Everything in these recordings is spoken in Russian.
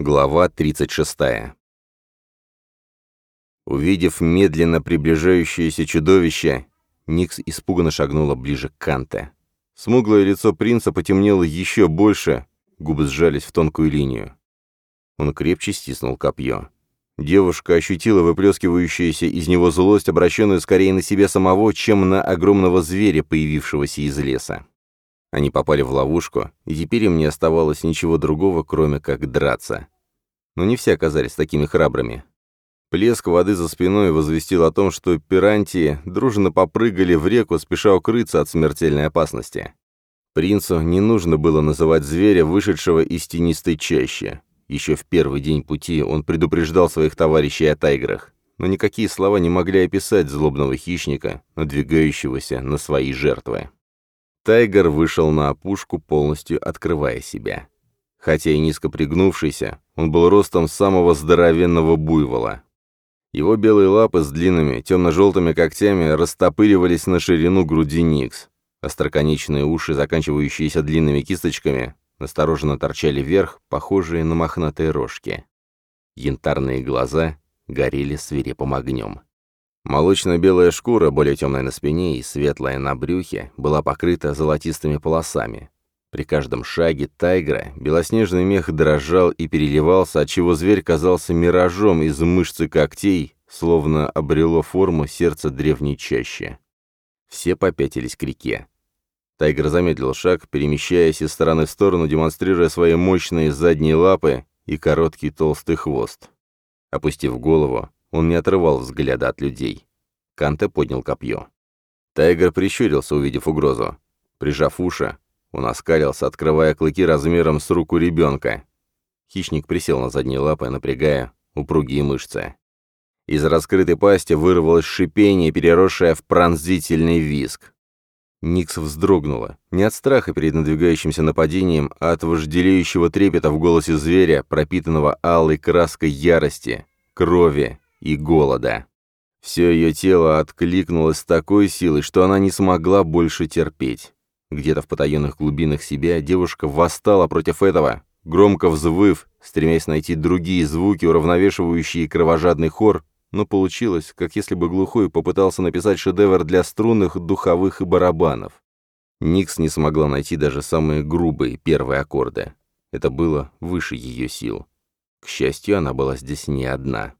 Глава 36. Увидев медленно приближающееся чудовище, Никс испуганно шагнула ближе к Канте. Смуглое лицо принца потемнело еще больше, губы сжались в тонкую линию. Он крепче стиснул копье. Девушка ощутила выплескивающуюся из него злость, обращенную скорее на себя самого, чем на огромного зверя, появившегося из леса. Они попали в ловушку, и теперь им не оставалось ничего другого, кроме как драться. Но не все оказались такими храбрыми. Плеск воды за спиной возвестил о том, что пирантии дружно попрыгали в реку, спеша укрыться от смертельной опасности. Принцу не нужно было называть зверя, вышедшего из тенистой чащи. Еще в первый день пути он предупреждал своих товарищей о тайграх, но никакие слова не могли описать злобного хищника, надвигающегося на свои жертвы. Тайгер вышел на опушку, полностью открывая себя. Хотя и низко пригнувшийся, он был ростом самого здоровенного буйвола. Его белые лапы с длинными, темно-желтыми когтями растопыривались на ширину груди Никс. Остроконечные уши, заканчивающиеся длинными кисточками, настороженно торчали вверх, похожие на мохнатые рожки. Янтарные глаза горели свирепым огнем. Молочно-белая шкура, более темная на спине и светлая на брюхе, была покрыта золотистыми полосами. При каждом шаге тайгра белоснежный мех дрожал и переливался, отчего зверь казался миражом из мышц и когтей, словно обрело форму сердца древней чащи. Все попятились к реке. Тайгр замедлил шаг, перемещаясь из стороны в сторону, демонстрируя свои мощные задние лапы и короткий толстый хвост. Опустив голову, он не отрывал взгляда от людей. Канте поднял копье. Тайгер прищурился, увидев угрозу. Прижав уши, он оскалился, открывая клыки размером с руку ребенка. Хищник присел на задние лапы, напрягая упругие мышцы. Из раскрытой пасти вырвалось шипение, переросшее в пронзительный визг. Никс вздрогнула. Не от страха перед надвигающимся нападением, а от вожделеющего трепета в голосе зверя, пропитанного алой краской ярости, крови и голода. Все ее тело откликнулось с такой силой, что она не смогла больше терпеть. Где-то в потаенных глубинах себя девушка восстала против этого, громко взвыв, стремясь найти другие звуки, уравновешивающие кровожадный хор, но получилось, как если бы глухой попытался написать шедевр для струнных, духовых и барабанов. Никс не смогла найти даже самые грубые первые аккорды. Это было выше ее сил. К счастью, она была здесь не одна.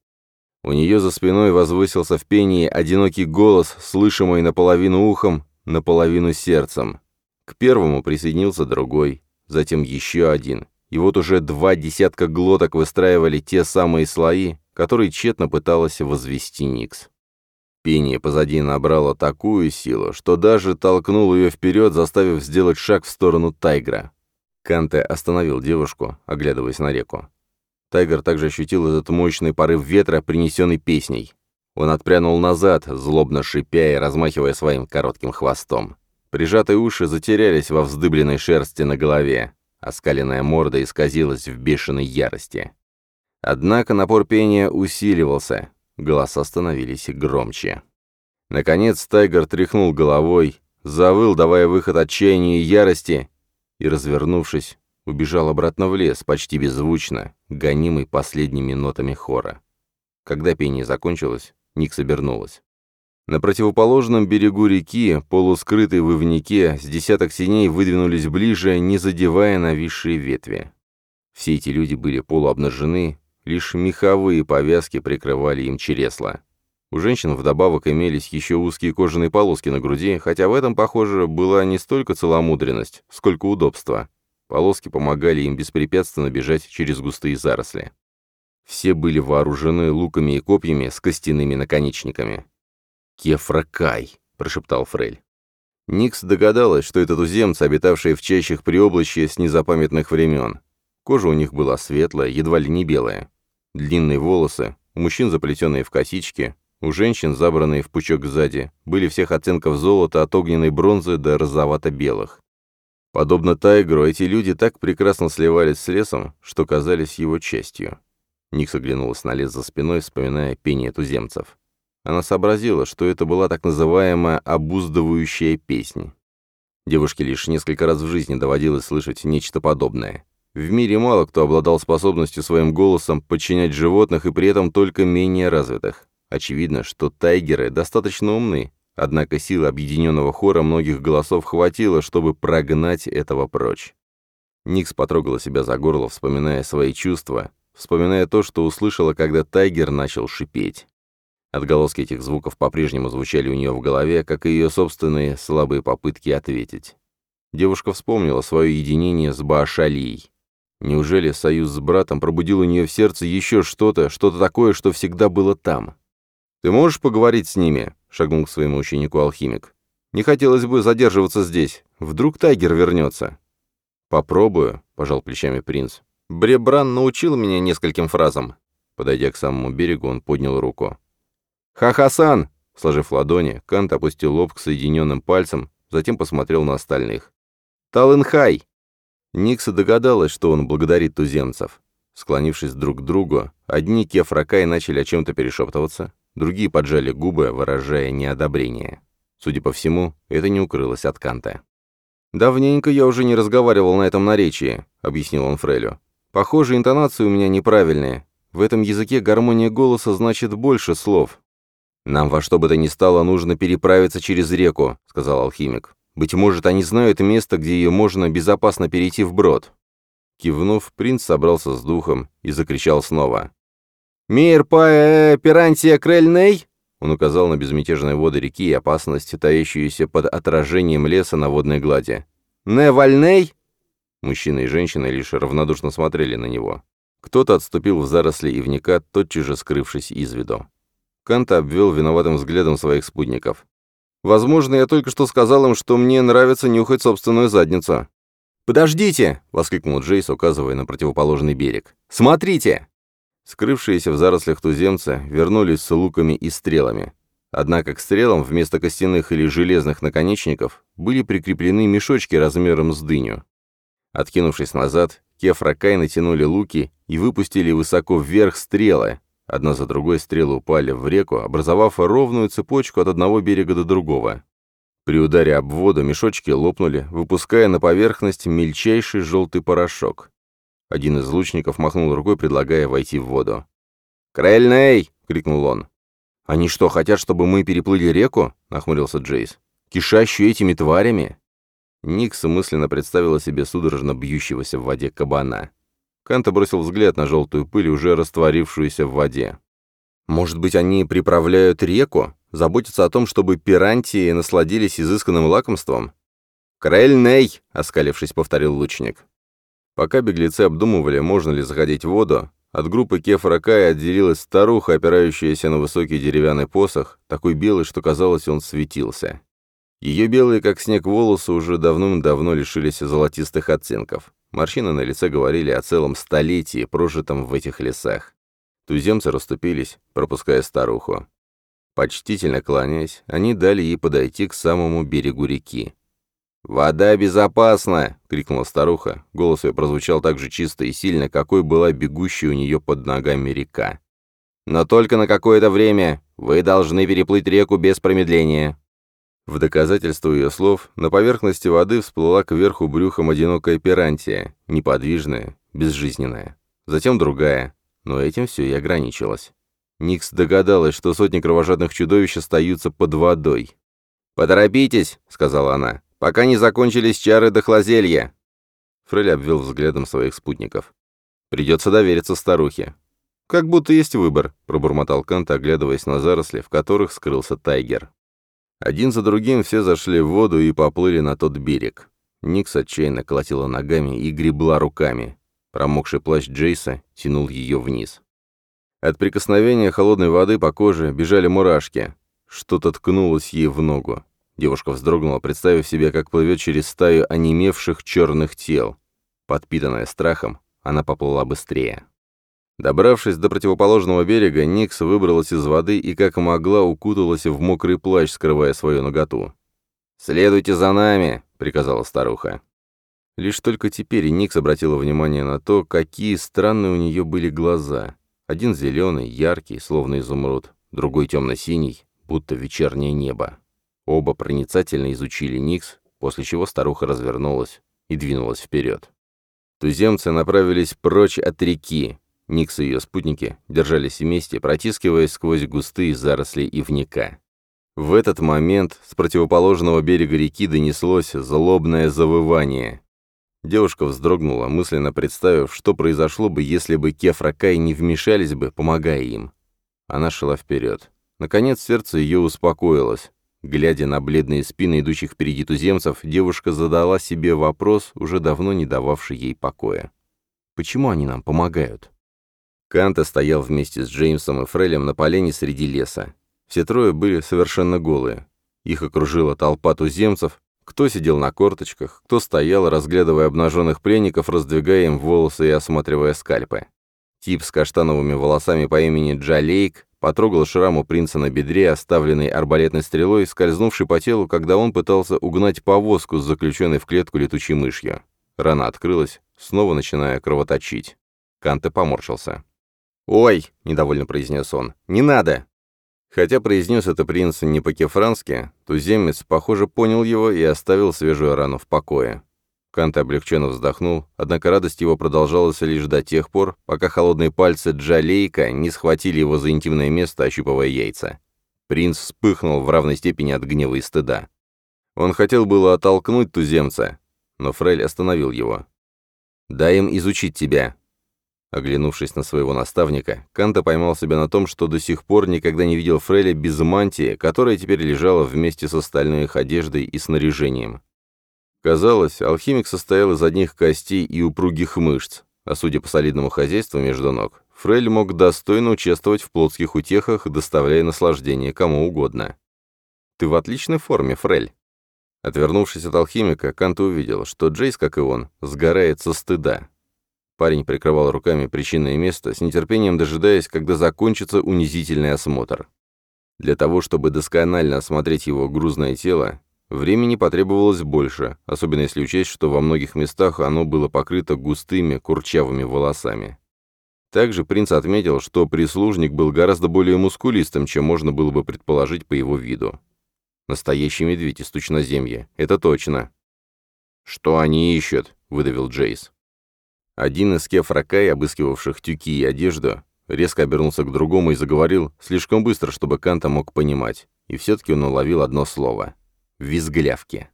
У нее за спиной возвысился в пении одинокий голос, слышимый наполовину ухом, наполовину сердцем. К первому присоединился другой, затем еще один. И вот уже два десятка глоток выстраивали те самые слои, которые тщетно пыталась возвести Никс. Пение позади набрало такую силу, что даже толкнул ее вперед, заставив сделать шаг в сторону Тайгра. Канте остановил девушку, оглядываясь на реку. Тайгер также ощутил этот мощный порыв ветра, принесенный песней. Он отпрянул назад, злобно шипя и размахивая своим коротким хвостом. Прижатые уши затерялись во вздыбленной шерсти на голове. А Оскаленная морда исказилась в бешеной ярости. Однако напор пения усиливался. Голоса становились громче. Наконец Тайгер тряхнул головой, завыл, давая выход отчаянию и ярости, и, развернувшись, убежал обратно в лес, почти беззвучно, гонимый последними нотами хора. Когда пение закончилось, Ник собернулась. На противоположном берегу реки, полускрытый в ивнике, с десяток синей выдвинулись ближе, не задевая нависшие ветви. Все эти люди были полуобнажены, лишь меховые повязки прикрывали им чересла. У женщин вдобавок имелись еще узкие кожаные полоски на груди, хотя в этом, похоже, была не столько целомудренность, сколько удобство. Полоски помогали им беспрепятственно бежать через густые заросли. Все были вооружены луками и копьями с костяными наконечниками. «Кефракай!» — прошептал Фрель. Никс догадалась, что это туземцы, обитавшие в чащах приоблачья с незапамятных времен. Кожа у них была светлая, едва ли не белая. Длинные волосы, у мужчин заплетенные в косички, у женщин, забранные в пучок сзади, были всех оттенков золота от огненной бронзы до розовато-белых. Подобно тайгру, эти люди так прекрасно сливались с лесом, что казались его частью. Ник оглянулась на лес за спиной, вспоминая пение туземцев. Она сообразила, что это была так называемая «обуздывающая песнь». Девушке лишь несколько раз в жизни доводилось слышать нечто подобное. В мире мало кто обладал способностью своим голосом подчинять животных и при этом только менее развитых. Очевидно, что тайгеры достаточно умны, Однако силы объединенного хора многих голосов хватило, чтобы прогнать этого прочь. Никс потрогала себя за горло, вспоминая свои чувства, вспоминая то, что услышала, когда Тайгер начал шипеть. Отголоски этих звуков по-прежнему звучали у нее в голове, как и ее собственные слабые попытки ответить. Девушка вспомнила свое единение с Баашалией. Неужели союз с братом пробудил у нее в сердце еще что-то, что-то такое, что всегда было там? «Ты можешь поговорить с ними?» — шагнул к своему ученику алхимик. «Не хотелось бы задерживаться здесь. Вдруг Тайгер вернется?» «Попробую», — пожал плечами принц. «Бребран научил меня нескольким фразам». Подойдя к самому берегу, он поднял руку. «Ха-ха-сан!» Сложив ладони, Кант опустил лоб к соединенным пальцам, затем посмотрел на остальных. «Талынхай!» Никса догадалась, что он благодарит туземцев. Склонившись друг к другу, одни Кефракай начали о чем-то перешептываться, Другие поджали губы, выражая неодобрение. Судя по всему, это не укрылось от Канта. «Давненько я уже не разговаривал на этом наречии», — объяснил он Фрелю. «Похоже, интонации у меня неправильные. В этом языке гармония голоса значит больше слов». «Нам во что бы то ни стало нужно переправиться через реку», — сказал алхимик. «Быть может, они знают место, где ее можно безопасно перейти вброд». Кивнув, принц собрался с духом и закричал снова. «Мир по э, пирантия крельней?» Он указал на безмятежные воды реки и опасность, таящиеся под отражением леса на водной глади. «Не вольней?» Мужчина и женщина лишь равнодушно смотрели на него. Кто-то отступил в заросли ивника, тотчас же скрывшись из виду. Канта обвел виноватым взглядом своих спутников. «Возможно, я только что сказал им, что мне нравится нюхать собственную задницу». «Подождите!» — воскликнул Джейс, указывая на противоположный берег. «Смотрите!» Скрывшиеся в зарослях туземцы вернулись с луками и стрелами. Однако к стрелам вместо костяных или железных наконечников были прикреплены мешочки размером с дыню. Откинувшись назад, Кефра Кай натянули луки и выпустили высоко вверх стрелы. Одна за другой стрелы упали в реку, образовав ровную цепочку от одного берега до другого. При ударе об воду мешочки лопнули, выпуская на поверхность мельчайший желтый порошок. Один из лучников махнул рукой, предлагая войти в воду. «Крельней!» — крикнул он. «Они что, хотят, чтобы мы переплыли реку?» — нахмурился Джейс. «Кишащую этими тварями?» Никс мысленно представила себе судорожно бьющегося в воде кабана. Канта бросил взгляд на желтую пыль, уже растворившуюся в воде. «Может быть, они приправляют реку? Заботятся о том, чтобы пирантии насладились изысканным лакомством?» «Крельней!» — оскалившись, повторил лучник. Пока беглецы обдумывали, можно ли заходить в воду, от группы Кефра Кая отделилась старуха, опирающаяся на высокий деревянный посох, такой белый, что казалось, он светился. Ее белые, как снег, волосы уже давным-давно лишились золотистых оттенков. Морщины на лице говорили о целом столетии, прожитом в этих лесах. Туземцы расступились, пропуская старуху. Почтительно кланяясь, они дали ей подойти к самому берегу реки. «Вода безопасна!» — крикнула старуха. Голос ее прозвучал так же чисто и сильно, какой была бегущая у нее под ногами река. «Но только на какое-то время вы должны переплыть реку без промедления». В доказательство ее слов на поверхности воды всплыла кверху брюхом одинокая пирантия, неподвижная, безжизненная. Затем другая, но этим все и ограничилось. Никс догадалась, что сотни кровожадных чудовищ остаются под водой. «Поторопитесь!» — сказала она пока не закончились чары дохлозелья!» Фрель обвел взглядом своих спутников. «Придется довериться старухе». «Как будто есть выбор», — пробормотал Кант, оглядываясь на заросли, в которых скрылся тайгер. Один за другим все зашли в воду и поплыли на тот берег. Никс отчаянно колотила ногами и гребла руками. Промокший плащ Джейса тянул ее вниз. От прикосновения холодной воды по коже бежали мурашки. Что-то ткнулось ей в ногу. Девушка вздрогнула, представив себе, как плывет через стаю онемевших черных тел. Подпитанная страхом, она поплыла быстрее. Добравшись до противоположного берега, Никс выбралась из воды и как могла укуталась в мокрый плащ, скрывая свою ноготу. «Следуйте за нами!» — приказала старуха. Лишь только теперь Никс обратила внимание на то, какие странные у нее были глаза. Один зеленый, яркий, словно изумруд, другой темно-синий, будто вечернее небо. Оба проницательно изучили Никс, после чего старуха развернулась и двинулась вперед. Туземцы направились прочь от реки. Никс и ее спутники держались вместе, протискиваясь сквозь густые заросли ивника. В этот момент с противоположного берега реки донеслось злобное завывание. Девушка вздрогнула, мысленно представив, что произошло бы, если бы Кефракай не вмешались бы, помогая им. Она шла вперед. Наконец сердце ее успокоилось. Глядя на бледные спины идущих впереди туземцев, девушка задала себе вопрос, уже давно не дававший ей покоя. «Почему они нам помогают?» Канта стоял вместе с Джеймсом и Фрелем на полене среди леса. Все трое были совершенно голые. Их окружила толпа туземцев, кто сидел на корточках, кто стоял, разглядывая обнаженных пленников, раздвигая им волосы и осматривая скальпы. Тип с каштановыми волосами по имени Джалейк потрогал шрам у принца на бедре, оставленный арбалетной стрелой, скользнувшей по телу, когда он пытался угнать повозку с заключенной в клетку летучей мышью. Рана открылась, снова начиная кровоточить. Канте поморщился. «Ой!» — недовольно произнес он. «Не надо!» Хотя произнес это принц не по-кефрански, туземец, похоже, понял его и оставил свежую рану в покое. Кант облегченно вздохнул, однако радость его продолжалась лишь до тех пор, пока холодные пальцы Джалейка не схватили его за интимное место, ощупывая яйца. Принц вспыхнул в равной степени от гнева и стыда. Он хотел было оттолкнуть туземца, но Фрель остановил его. «Дай им изучить тебя». Оглянувшись на своего наставника, Канта поймал себя на том, что до сих пор никогда не видел Фреля без мантии, которая теперь лежала вместе с остальной их одеждой и снаряжением. Казалось, алхимик состоял из одних костей и упругих мышц, а судя по солидному хозяйству между ног, Фрель мог достойно участвовать в плотских утехах, доставляя наслаждение кому угодно. «Ты в отличной форме, Фрель!» Отвернувшись от алхимика, Кант увидел, что Джейс, как и он, сгорает со стыда. Парень прикрывал руками причинное место, с нетерпением дожидаясь, когда закончится унизительный осмотр. Для того, чтобы досконально осмотреть его грузное тело, Времени потребовалось больше, особенно если учесть, что во многих местах оно было покрыто густыми курчавыми волосами. Также принц отметил, что прислужник был гораздо более мускулистым, чем можно было бы предположить по его виду. «Настоящий медведь из Тучноземья, это точно». «Что они ищут?» — выдавил Джейс. Один из кефракай, обыскивавших тюки и одежду, резко обернулся к другому и заговорил слишком быстро, чтобы Канта мог понимать, и все-таки он уловил одно слово — визглявки.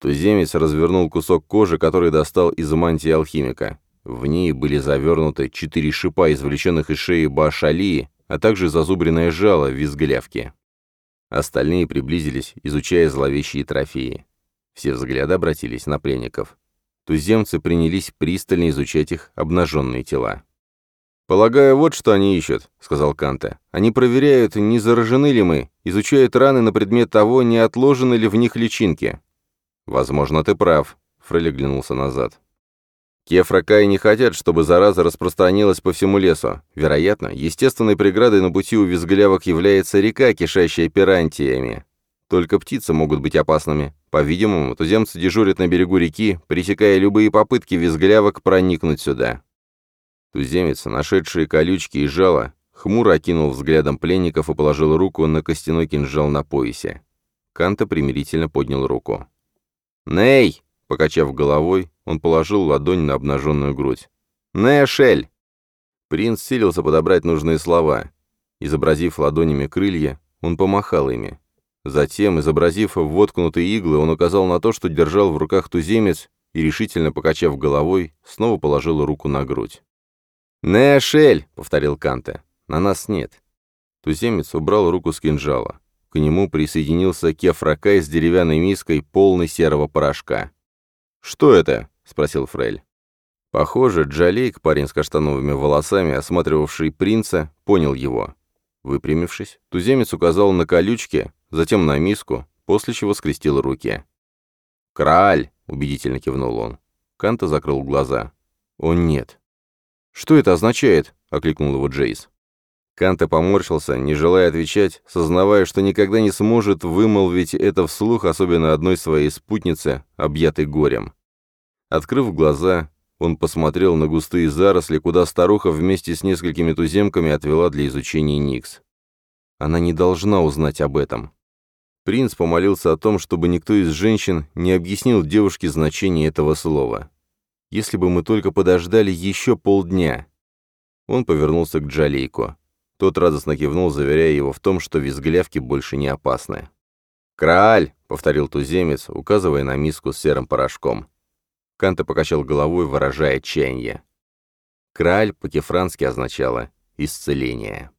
Туземец развернул кусок кожи, который достал из мантии алхимика. В ней были завернуты четыре шипа, извлеченных из шеи башалии, а также зазубренное жало визглявки. Остальные приблизились, изучая зловещие трофеи. Все взгляды обратились на пленников. Туземцы принялись пристально изучать их обнаженные тела. «Полагаю, вот что они ищут», — сказал Канте. «Они проверяют, не заражены ли мы, изучают раны на предмет того, не отложены ли в них личинки». «Возможно, ты прав», — Фрелли глянулся назад. «Кефракай не хотят, чтобы зараза распространилась по всему лесу. Вероятно, естественной преградой на пути у визглявок является река, кишащая пирантиями. Только птицы могут быть опасными. По-видимому, туземцы дежурят на берегу реки, пресекая любые попытки визглявок проникнуть сюда. Туземец, нашедший колючки и жало, хмуро окинул взглядом пленников и положил руку на костяной кинжал на поясе. Канта примирительно поднял руку. «Ней!» — покачав головой, он положил ладонь на обнаженную грудь. «Нэшель!» Принц силился подобрать нужные слова. Изобразив ладонями крылья, он помахал ими. Затем, изобразив воткнутые иглы, он указал на то, что держал в руках туземец, и, решительно покачав головой, снова положил руку на грудь. «Нэшель!» — повторил Канте. «На нас нет». Туземец убрал руку с кинжала. К нему присоединился кефракай с деревянной миской, полной серого порошка. «Что это?» — спросил Фрель. Похоже, Джалейк, парень с каштановыми волосами, осматривавший принца, понял его. Выпрямившись, туземец указал на колючки, затем на миску, после чего скрестил руки. «Крааль!» — убедительно кивнул он. Канта закрыл глаза. «Он нет. «Что это означает?» — окликнул его Джейс. Канта поморщился, не желая отвечать, сознавая, что никогда не сможет вымолвить это вслух, особенно одной своей спутнице, объятой горем. Открыв глаза, он посмотрел на густые заросли, куда старуха вместе с несколькими туземками отвела для изучения Никс. Она не должна узнать об этом. Принц помолился о том, чтобы никто из женщин не объяснил девушке значение этого слова. Если бы мы только подождали еще полдня!» Он повернулся к Джалейку. Тот радостно кивнул, заверяя его в том, что визглявки больше не опасны. «Крааль!» — повторил туземец, указывая на миску с серым порошком. Канта покачал головой, выражая чаяние. «Крааль» по-кефрански означало «исцеление».